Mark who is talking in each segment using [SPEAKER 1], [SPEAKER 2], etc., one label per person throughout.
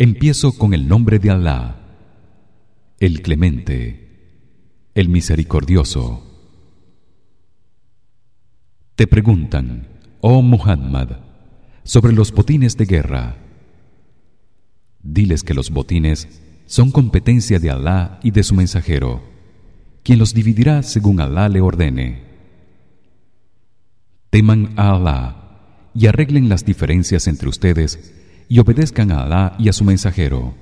[SPEAKER 1] Empiezo con el nombre de Alá, el Clemente, el Misericordioso. Te preguntan, oh Muhammad, sobre los botines de guerra. Diles que los botines son competencia de Alá y de su mensajero, quien los dividirá según Alá le ordene. Teman a Alá y arreglen las diferencias entre ustedes y obedezcan a Alá y a su mensajero,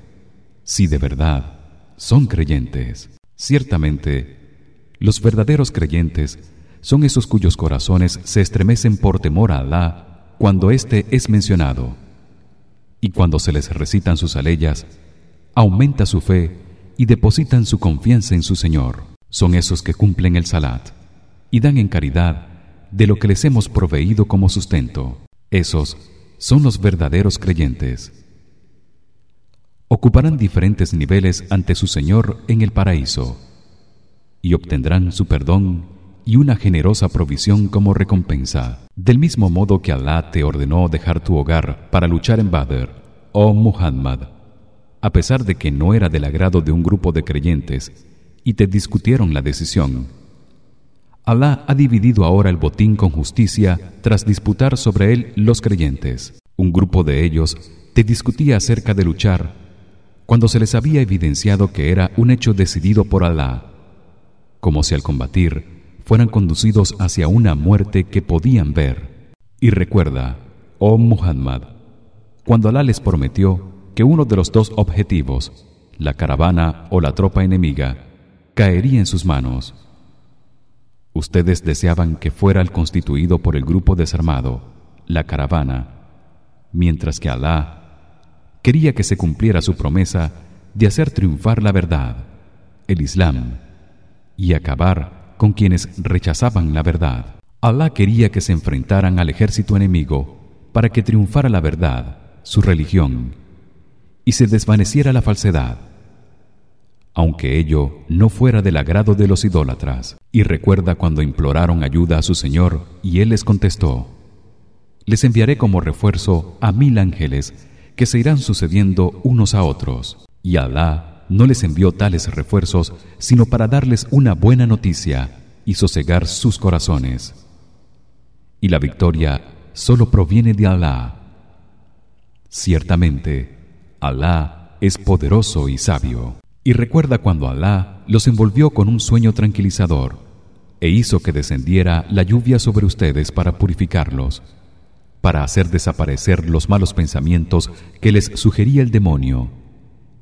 [SPEAKER 1] si de verdad son creyentes. Ciertamente, los verdaderos creyentes son esos cuyos corazones se estremecen por temor a Alá cuando éste es mencionado. Y cuando se les recitan sus aleyas aumenta su fe y depositan su confianza en su Señor. Son esos que cumplen el salat y dan en caridad de lo que les hemos proveído como sustento. Esos son los verdaderos creyentes ocuparán diferentes niveles ante su Señor en el paraíso y obtendrán su perdón y una generosa provisión como recompensa. Del mismo modo que Alá te ordenó dejar tu hogar para luchar en Badr, oh Muhammad, a pesar de que no era del agrado de un grupo de creyentes y te discutieron la decisión. Alá ha dividido ahora el botín con justicia tras disputar sobre él los creyentes. Un grupo de ellos te discutía acerca de luchar cuando se les había evidenciado que era un hecho decidido por Alá, como si al combatir fueran conducidos hacia una muerte que podían ver. Y recuerda, oh Muhammad, cuando Alá les prometió que uno de los dos objetivos, la caravana o la tropa enemiga, caería en sus manos. Ustedes deseaban que fuera el constituido por el grupo desarmado, la caravana, mientras que Alá quería que se cumpliera su promesa de hacer triunfar la verdad, el Islam, y acabar con quienes rechazaban la verdad. Alá quería que se enfrentaran al ejército enemigo para que triunfara la verdad, su religión, y se desvaneciera la falsedad, aunque ello no fuera del agrado de los idólatras. Y recuerda cuando imploraron ayuda a su Señor y él les contestó: Les enviaré como refuerzo a mil ángeles que se irán sucediendo unos a otros. Y Alá no les envió tales refuerzos sino para darles una buena noticia y sosegar sus corazones. Y la victoria solo proviene de Alá. Ciertamente, Alá es poderoso y sabio. Y recuerda cuando Alá los envolvió con un sueño tranquilizador e hizo que descendiera la lluvia sobre ustedes para purificarlos, para hacer desaparecer los malos pensamientos que les sugería el demonio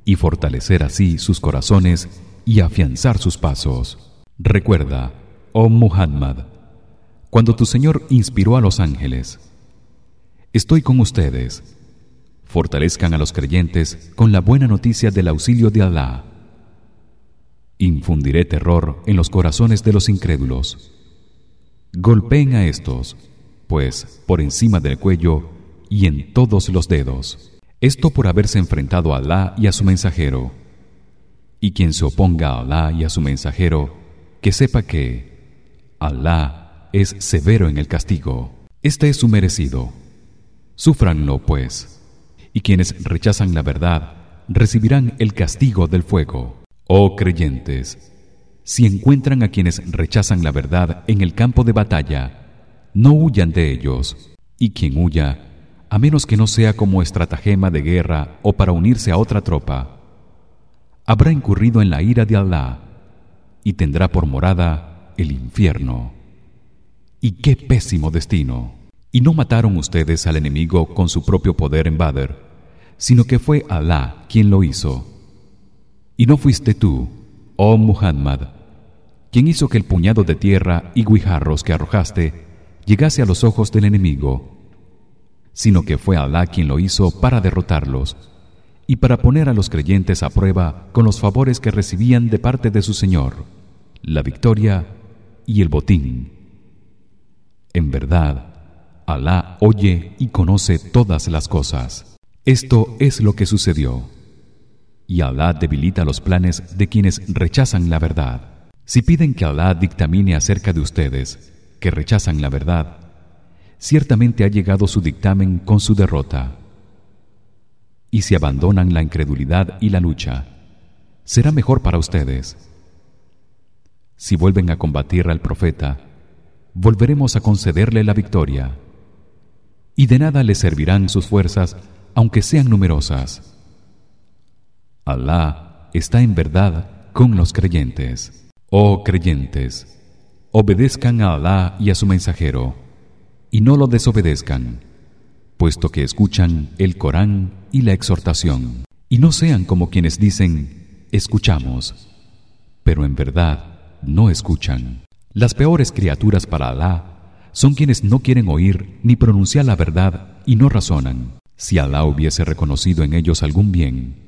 [SPEAKER 1] y fortalecer así sus corazones y afianzar sus pasos. Recuerda, oh Muhammad, cuando tu Señor inspiró a los ángeles: Estoy con ustedes. Fortalezcan a los creyentes con la buena noticia del auxilio de Alá. Infundiré terror en los corazones de los incrédulos. Golpeen a estos, pues, por encima del cuello y en todos los dedos esto por haberse enfrentado a Alá y a su mensajero. Y quien se oponga a Alá y a su mensajero, que sepa que Alá es severo en el castigo. Este es su merecido. Súfranlo, pues. Y quienes rechazan la verdad recibirán el castigo del fuego. Oh creyentes, si encuentran a quienes rechazan la verdad en el campo de batalla, no huyan de ellos, y quien huya a menos que no sea como estratagema de guerra o para unirse a otra tropa habrá incurrido en la ira de Alá y tendrá por morada el infierno. Y qué pésimo destino. Y no mataron ustedes al enemigo con su propio poder en Badr sino que fue Alá quien lo hizo y no fuiste tú oh Muhammad quien hizo que el puñado de tierra y guijarros que arrojaste llegase a los ojos del enemigo sino que fue Alá quien lo hizo para derrotarlos y para poner a los creyentes a prueba con los favores que recibían de parte de su Señor, la victoria y el botín. En verdad, Alá oye y conoce todas las cosas. Esto es lo que sucedió. Y Alá debilita los planes de quienes rechazan la verdad. Si piden que Alá dictamine acerca de ustedes, que rechazan la verdad, ciertamente ha llegado su dictamen con su derrota. Y si abandonan la incredulidad y la lucha será mejor para ustedes. Si vuelven a combatir al profeta volveremos a concederle la victoria. Y de nada les servirán sus fuerzas aunque sean numerosas Alá está en verdad con los creyentes. Oh creyentes obedezcan a Alá y a su mensajero y no lo desobedezcan puesto que escuchan el Corán y la exhortación. Y no sean como quienes dicen escuchamos pero en verdad no escuchan. Las peores criaturas para Alá son quienes no quieren oír ni pronunciar la verdad y no razonan. Si Alá hubiese reconocido en ellos algún bien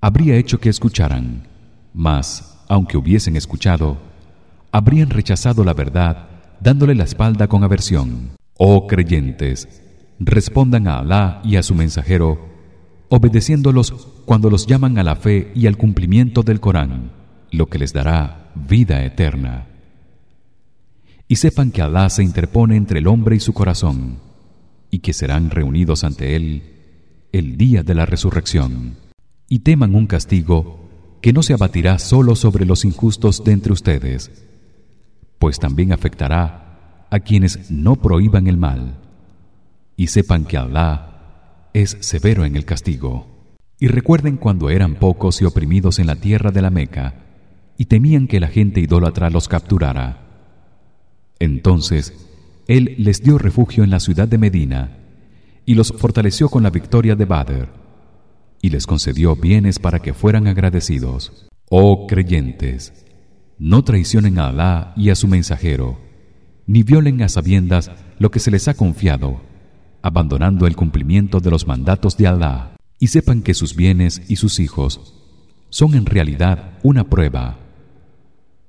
[SPEAKER 1] habría hecho que escucharan. Mas aunque hubiesen escuchado habrían rechazado la verdad dándole la espalda con aversión. Oh creyentes respondan a Alá y a su mensajero obedeciéndolos cuando los llaman a la fe y al cumplimiento del Corán lo que les dará vida eterna. Y sepan que Alá se interpone entre el hombre y su corazón y que serán reunidos ante él el día de la resurrección y teman un castigo que no se abatirá solo sobre los injustos de entre ustedes pues también afectará a quienes no prohíban el mal y sepan que Allah es severo en el castigo. Y recuerden cuando eran pocos y oprimidos en la tierra de la Meca y temían que la gente idólatra los capturara. Entonces él les dio refugio en la ciudad de Medina y los fortaleció con la victoria de Badr y les concedió bienes para que fueran agradecidos. Oh creyentes no traicionen a Alá y a su mensajero ni violen a sabiendas lo que se les ha confiado abandonando el cumplimiento de los mandatos de Alá. Y sepan que sus bienes y sus hijos son en realidad una prueba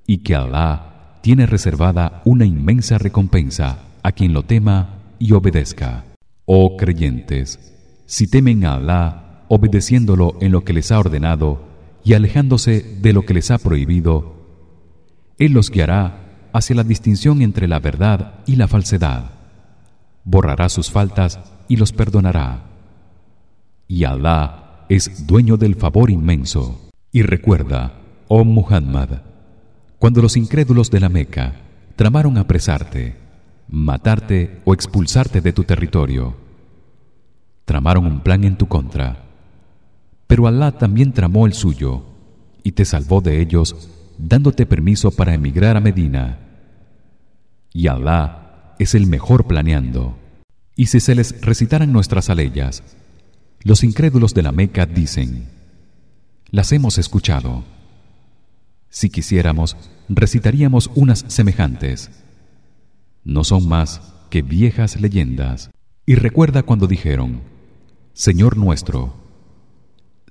[SPEAKER 1] y que Alá tiene reservada una inmensa recompensa a quien lo tema y obedezca. Oh creyentes si temen a Alá obedeciéndolo en lo que les ha ordenado y alejándose de lo que les ha prohibido él los guiará hacia la distinción entre la verdad y la falsedad. Borrará sus faltas y los perdonará. Y Alá es dueño del favor inmenso. Y recuerda, oh Muhammad, cuando los incrédulos de la Meca tramaron apresarte, matarte o expulsarte de tu territorio, tramaron un plan en tu contra. Pero Alá también tramó el suyo y te salvó de ellos dándote permiso para emigrar a Medina. Y Alá es el mejor planeando. Y si se les recitaran nuestras aleyas, los incrédulos de la Meca dicen: Las hemos escuchado. Si quisiéramos, recitaríamos unas semejantes. No son más que viejas leyendas. Y recuerda cuando dijeron: Señor nuestro,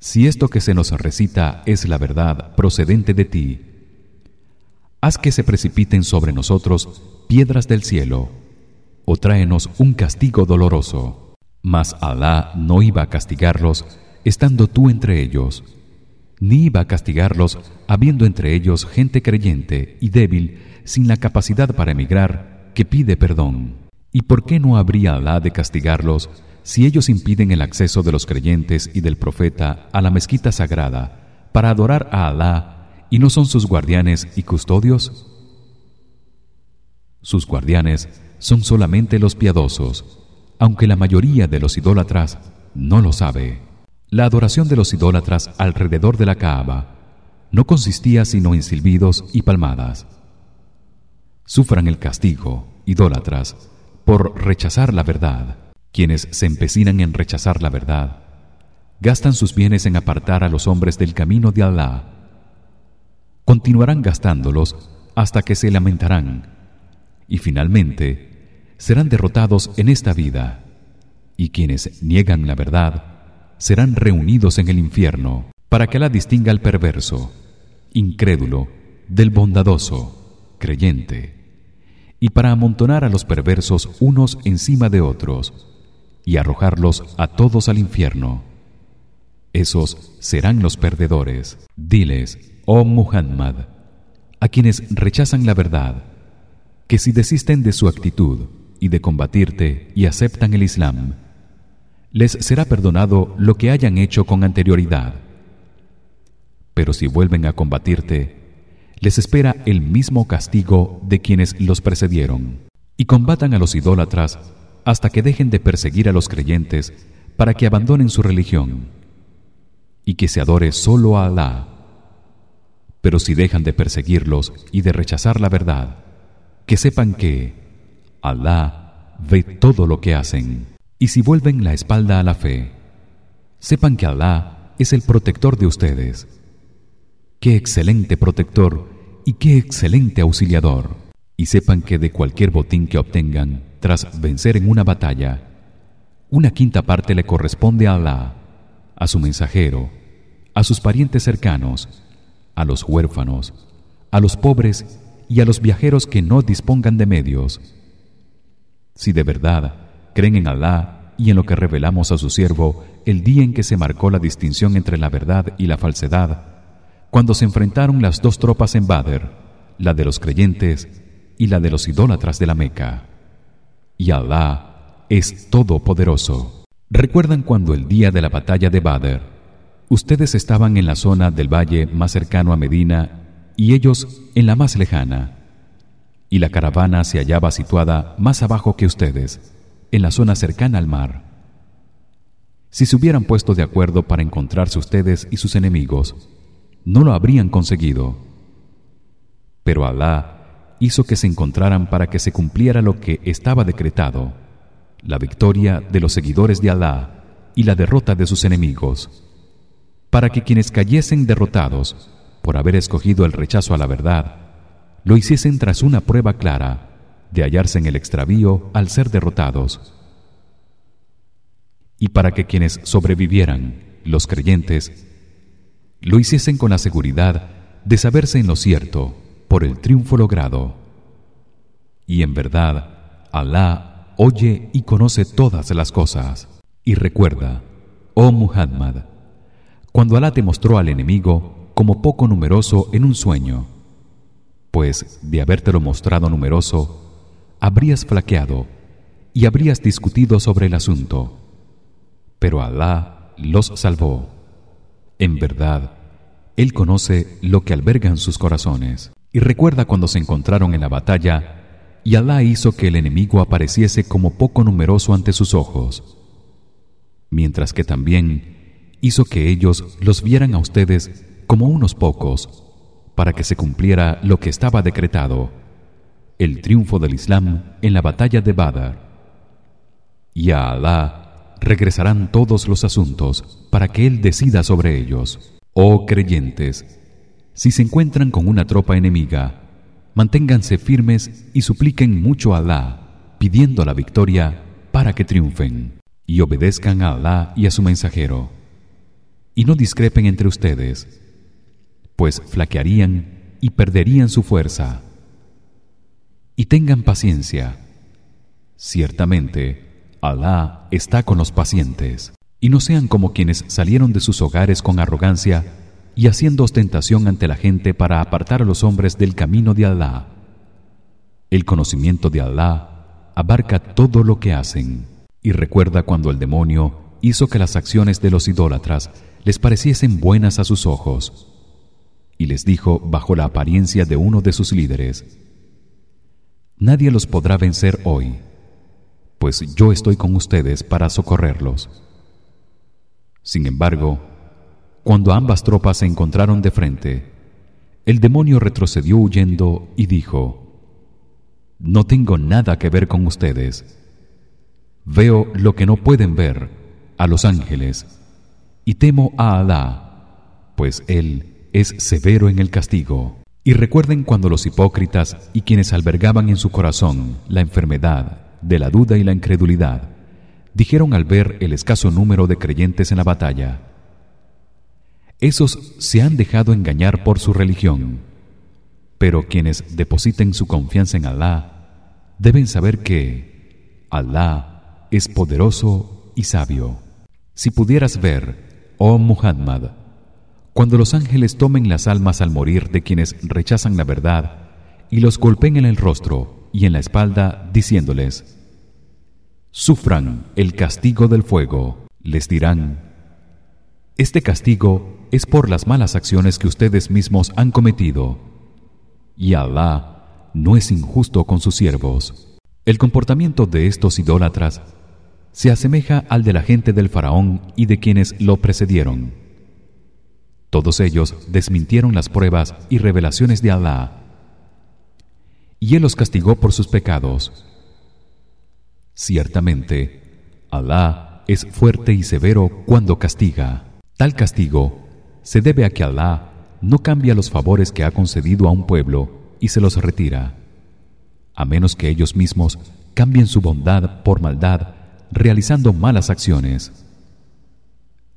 [SPEAKER 1] si esto que se nos recita es la verdad procedente de ti, haz que se precipiten sobre nosotros piedras del cielo o tráenos un castigo doloroso. Mas Alá no iba a castigarlos estando tú entre ellos ni iba a castigarlos habiendo entre ellos gente creyente y débil sin la capacidad para emigrar que pide perdón. Y por qué no habría Alá de castigarlos si ellos impiden el acceso de los creyentes y del profeta a la mezquita sagrada para adorar a Alá y no son sus guardianes y custodios sus guardianes son solamente los piadosos aunque la mayoría de los idólatras no lo sabe. La adoración de los idólatras alrededor de la Kaaba no consistía sino en silbidos y palmadas. Sufran el castigo idólatras por rechazar la verdad quienes se empecinan en rechazar la verdad. Gastan sus bienes en apartar a los hombres del camino de Allah continuarán gastándolos hasta que se lamentarán y finalmente serán derrotados en esta vida y quienes niegan la verdad serán reunidos en el infierno para que la distinga el perverso incrédulo del bondadoso creyente y para amontonar a los perversos unos encima de otros y arrojarlos a todos al infierno. Esos serán los perdedores diles oh Muhammad a quienes rechazan la verdad que si desisten de su actitud y de combatirte y aceptan el Islam les será perdonado lo que hayan hecho con anterioridad. Pero si vuelven a combatirte les espera el mismo castigo de quienes los precedieron y combatan a los idólatras hasta que dejen de perseguir a los creyentes para que abandonen su religión y que se adore solo a Alá. Pero si dejan de perseguirlos y de rechazar la verdad que sepan que Alá ve todo lo que hacen. Y si vuelven la espalda a la fe sepan que Alá es el protector de ustedes. Qué excelente protector y qué excelente auxiliador. Y sepan que de cualquier botín que obtengan tras vencer en una batalla una quinta parte le corresponde a Alá a su mensajero a sus parientes cercanos a los huérfanos a los pobres y a los viajeros que no dispongan de medios si de verdad creen en Alá y en lo que revelamos a su siervo el día en que se marcó la distinción entre la verdad y la falsedad cuando se enfrentaron las dos tropas en Badr, la de los creyentes y la de los idólatras de la Meca. Y Alá es todopoderoso. ¿Recuerdan cuando el día de la batalla de Badr ustedes estaban en la zona del valle más cercano a Medina y ellos en la más lejana? Y la caravana se hallaba situada más abajo que ustedes, en la zona cercana al mar. Si se hubieran puesto de acuerdo para encontrarse ustedes y sus enemigos, no lo habrían conseguido. Pero Alá hizo que se encontraran para que se cumpliera lo que estaba decretado, la victoria de los seguidores de Alá y la derrota de sus enemigos, para que quienes cayesen derrotados por haber escogido el rechazo a la verdad, lo hiciesen tras una prueba clara de hallarse en el extravío al ser derrotados. Y para que quienes sobrevivieran, los creyentes, lo hiciesen con la seguridad de saberse en lo cierto por el triunfo logrado. Y en verdad, Alá oye y conoce todas las cosas. Y recuerda, oh Muhammad, cuando Alá te mostró al enemigo como poco numeroso en un sueño, pues de habértelo mostrado numeroso, habrías flaqueado y habrías discutido sobre el asunto. Pero Alá los salvó. En verdad, él conoce lo que albergan sus corazones. Y recuerda cuando se encontraron en la batalla y Alá hizo que el enemigo apareciese como poco numeroso ante sus ojos, mientras que también hizo que ellos los vieran a ustedes como unos pocos, para que se cumpliera lo que estaba decretado, el triunfo del Islam en la batalla de Badr. Y a Alá regresarán todos los asuntos para que él decida sobre ellos. Oh creyentes, si se encuentran con una tropa enemiga, manténganse firmes y supliquen mucho a Alá, pidiendo la victoria para que triunfen y obedezcan a Alá y a su mensajero. Y no discrepen entre ustedes, pues flaquearían y perderían su fuerza. Y tengan paciencia. Ciertamente, Alá está con los pacientes y no sean como quienes salieron de sus hogares con arrogancia y haciendo ostentación ante la gente para apartar a los hombres del camino de Alá. El conocimiento de Alá abarca todo lo que hacen y recuerda cuando el demonio hizo que las acciones de los idólatras les pareciesen buenas a sus ojos y les dijo bajo la apariencia de uno de sus líderes Nadie los podrá vencer hoy pues yo estoy con ustedes para socorrerlos. Sin embargo, cuando ambas tropas se encontraron de frente, el demonio retrocedió huyendo y dijo: No tengo nada que ver con ustedes. Veo lo que no pueden ver, a los ángeles, y temo a Alá, pues él es severo en el castigo. Y recuerden cuando los hipócritas y quienes albergaban en su corazón la enfermedad de la duda y la incredulidad dijeron al ver el escaso número de creyentes en la batalla esos se han dejado engañar por su religión. Pero quienes depositen su confianza en Alá deben saber que Alá es poderoso y sabio. Si pudieras ver oh Muhammad cuando los ángeles tomen las almas al morir de quienes rechazan la verdad y los golpeen en el rostro y en la espalda diciéndoles sufran el castigo del fuego les dirán este castigo es por las malas acciones que ustedes mismos han cometido. Y Alá no es injusto con sus siervos. El comportamiento de estos idólatras se asemeja al de la gente del faraón y de quienes lo precedieron. Todos ellos desmintieron las pruebas y revelaciones de Alá y él los castigó por sus pecados. Ciertamente Alá es fuerte y severo cuando castiga. Tal castigo se debe a que Alá no cambia los favores que ha concedido a un pueblo y se los retira. A menos que ellos mismos cambien su bondad por maldad realizando malas acciones.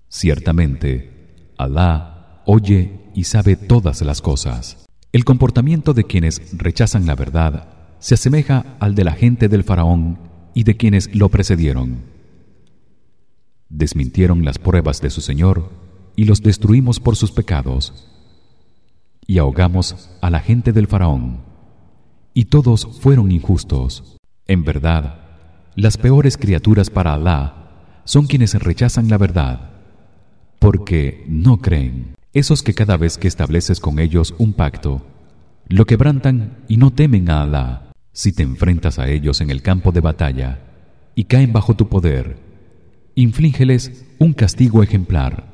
[SPEAKER 1] Ciertamente Alá oye y sabe todas las cosas. El comportamiento de quienes rechazan la verdad se asemeja al de la gente del faraón y de quienes lo precedieron. Desmintieron las pruebas de su Señor y los destruimos por sus pecados. Y ahogamos a la gente del faraón. Y todos fueron injustos. En verdad las peores criaturas para Alá son quienes rechazan la verdad porque no creen. Esos que cada vez que estableces con ellos un pacto lo quebrantan y no temen a Alá. Si te enfrentas a ellos en el campo de batalla y caen bajo tu poder inflíngeles un castigo ejemplar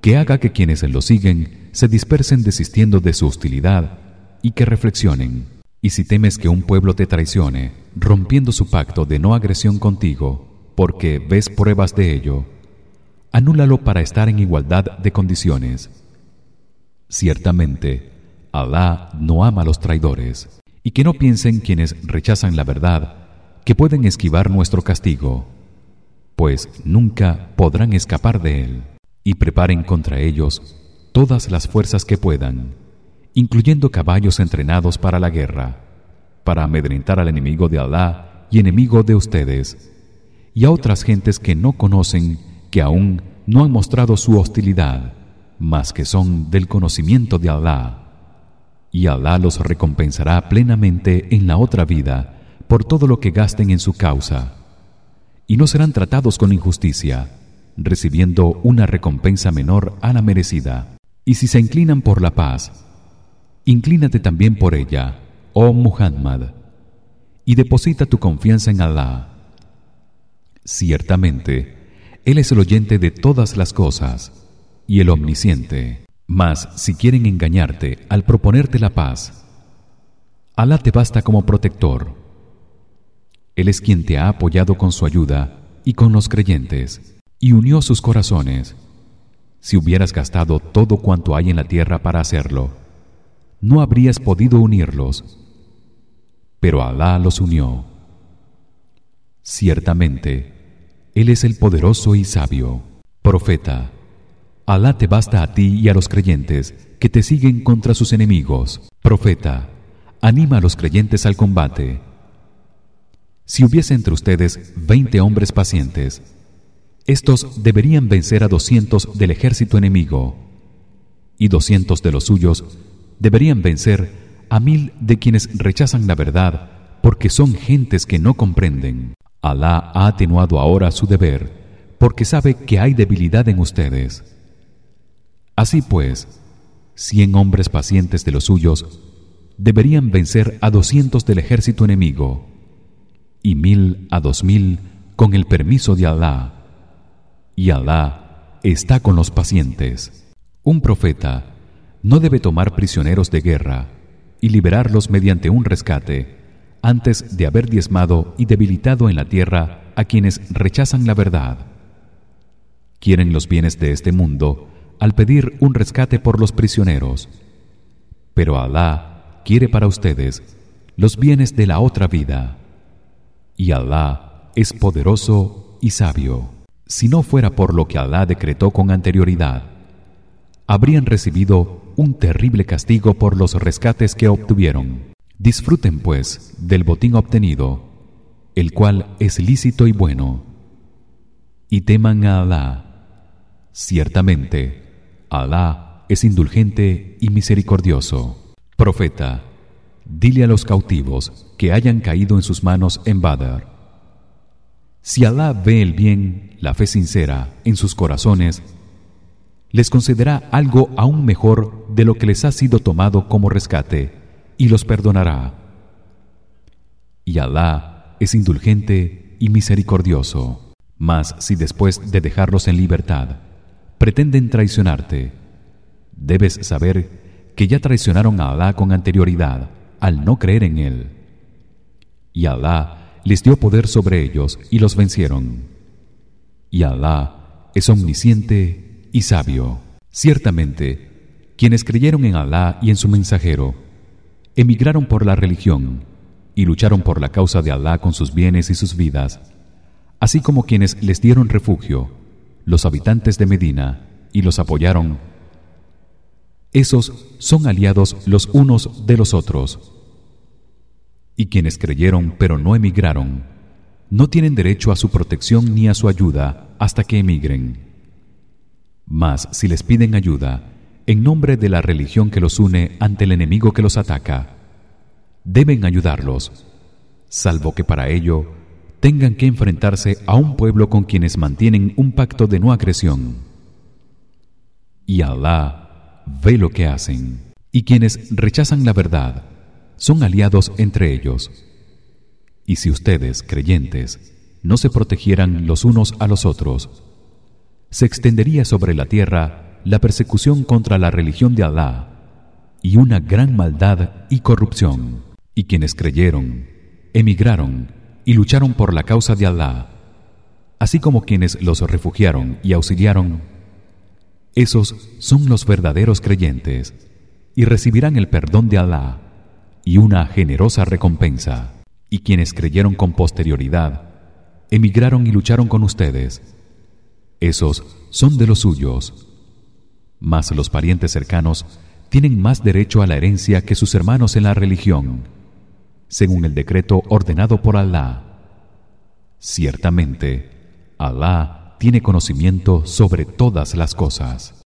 [SPEAKER 1] que haga que quienes lo siguen se dispersen desistiendo de su hostilidad y que reflexionen. Y si temes que un pueblo te traicione rompiendo su pacto de no agresión contigo porque ves pruebas de ello anúlalo para estar en igualdad de condiciones. Ciertamente Alá no ama a los traidores. Y que no piensen quienes rechazan la verdad que pueden esquivar nuestro castigo pues nunca podrán escapar de él y preparen contra ellos todas las fuerzas que puedan incluyendo caballos entrenados para la guerra para amedrentar al enemigo de Alá y enemigo de ustedes y a otras gentes que no conocen que aún no han mostrado su hostilidad más que son del conocimiento de Alá y Alá los recompensará plenamente en la otra vida por todo lo que gasten en su causa y no serán tratados con injusticia recibiendo una recompensa menor a la merecida y si se inclinan por la paz inclínate también por ella oh Muhammad y deposita tu confianza en Alá ciertamente él es el oyente de todas las cosas y el omnisciente. Mas si quieren engañarte al proponerte la paz, Alá te basta como protector. Él es quien te ha apoyado con su ayuda y con los creyentes y unió sus corazones. Si hubieras gastado todo cuanto hay en la tierra para hacerlo, no habrías podido unirlos. Pero Alá los unió. Ciertamente, él es el poderoso y sabio. Profeta, Alá te basta a ti y a los creyentes que te siguen contra sus enemigos. Profeta, anima a los creyentes al combate. Si hubiese entre ustedes veinte hombres pacientes, estos deberían vencer a doscientos del ejército enemigo, y doscientos de los suyos deberían vencer a mil de quienes rechazan la verdad porque son gentes que no comprenden. Alá ha atenuado ahora su deber porque sabe que hay debilidad en ustedes. Así pues, cien hombres pacientes de los suyos deberían vencer a doscientos del ejército enemigo y mil a dos mil con el permiso de Alá. Y Alá está con los pacientes. Un profeta no debe tomar prisioneros de guerra y liberarlos mediante un rescate antes de haber diezmado y debilitado en la tierra a quienes rechazan la verdad. Quieren los bienes de este mundo al pedir un rescate por los prisioneros, pero Alá quiere para ustedes los bienes de la otra vida. Y Alá es poderoso y sabio. Si no fuera por lo que Alá decretó con anterioridad, habrían recibido un terrible castigo por los rescates que obtuvieron. Disfruten pues del botín obtenido, el cual es lícito y bueno, y teman a Alá. Ciertamente, Alá es indulgente y misericordioso. Profeta, dile a los cautivos que hayan caído en sus manos en Badr. Si Alá ve el bien la fe sincera en sus corazones les concederá algo aún mejor de lo que les ha sido tomado como rescate y los perdonará. Y Alá es indulgente y misericordioso. Mas si después de dejarlos en libertad pretenden traicionarte debes saber que ya traicionaron a Alá con anterioridad al no creer en él. Y Alá les dio poder sobre ellos y los vencieron. Y Alá es omnisciente y sabio. Ciertamente quienes creyeron en Alá y en su mensajero emigraron por la religión y lucharon por la causa de Alá con sus bienes y sus vidas así como quienes les dieron refugio los habitantes de Medina y los apoyaron. Esos son aliados los unos de los otros y quienes creyeron pero no emigraron no tienen derecho a su protección ni a su ayuda hasta que emigren. Mas si les piden ayuda en nombre de la religión que los une ante el enemigo que los ataca deben ayudarlos salvo que para ello tengan que enfrentarse a un pueblo con quienes mantienen un pacto de no agresión. Y Alá ve lo que hacen y quienes rechazan la verdad son aliados entre ellos. Y si ustedes creyentes no se protegieran los unos a los otros se extendería sobre la tierra la persecución contra la religión de Alá y una gran maldad y corrupción. Y quienes creyeron emigraron y lucharon por la causa de Alá así como quienes los refugiaron y auxiliaron. Esos son los verdaderos creyentes y recibirán el perdón de Alá y una generosa recompensa. Y quienes creyeron con posterioridad emigraron y lucharon con ustedes. Esos son de los suyos. Mas los parientes cercanos tienen más derecho a la herencia que sus hermanos en la religión según el decreto ordenado por Alá. Ciertamente Alá tiene conocimiento sobre todas las cosas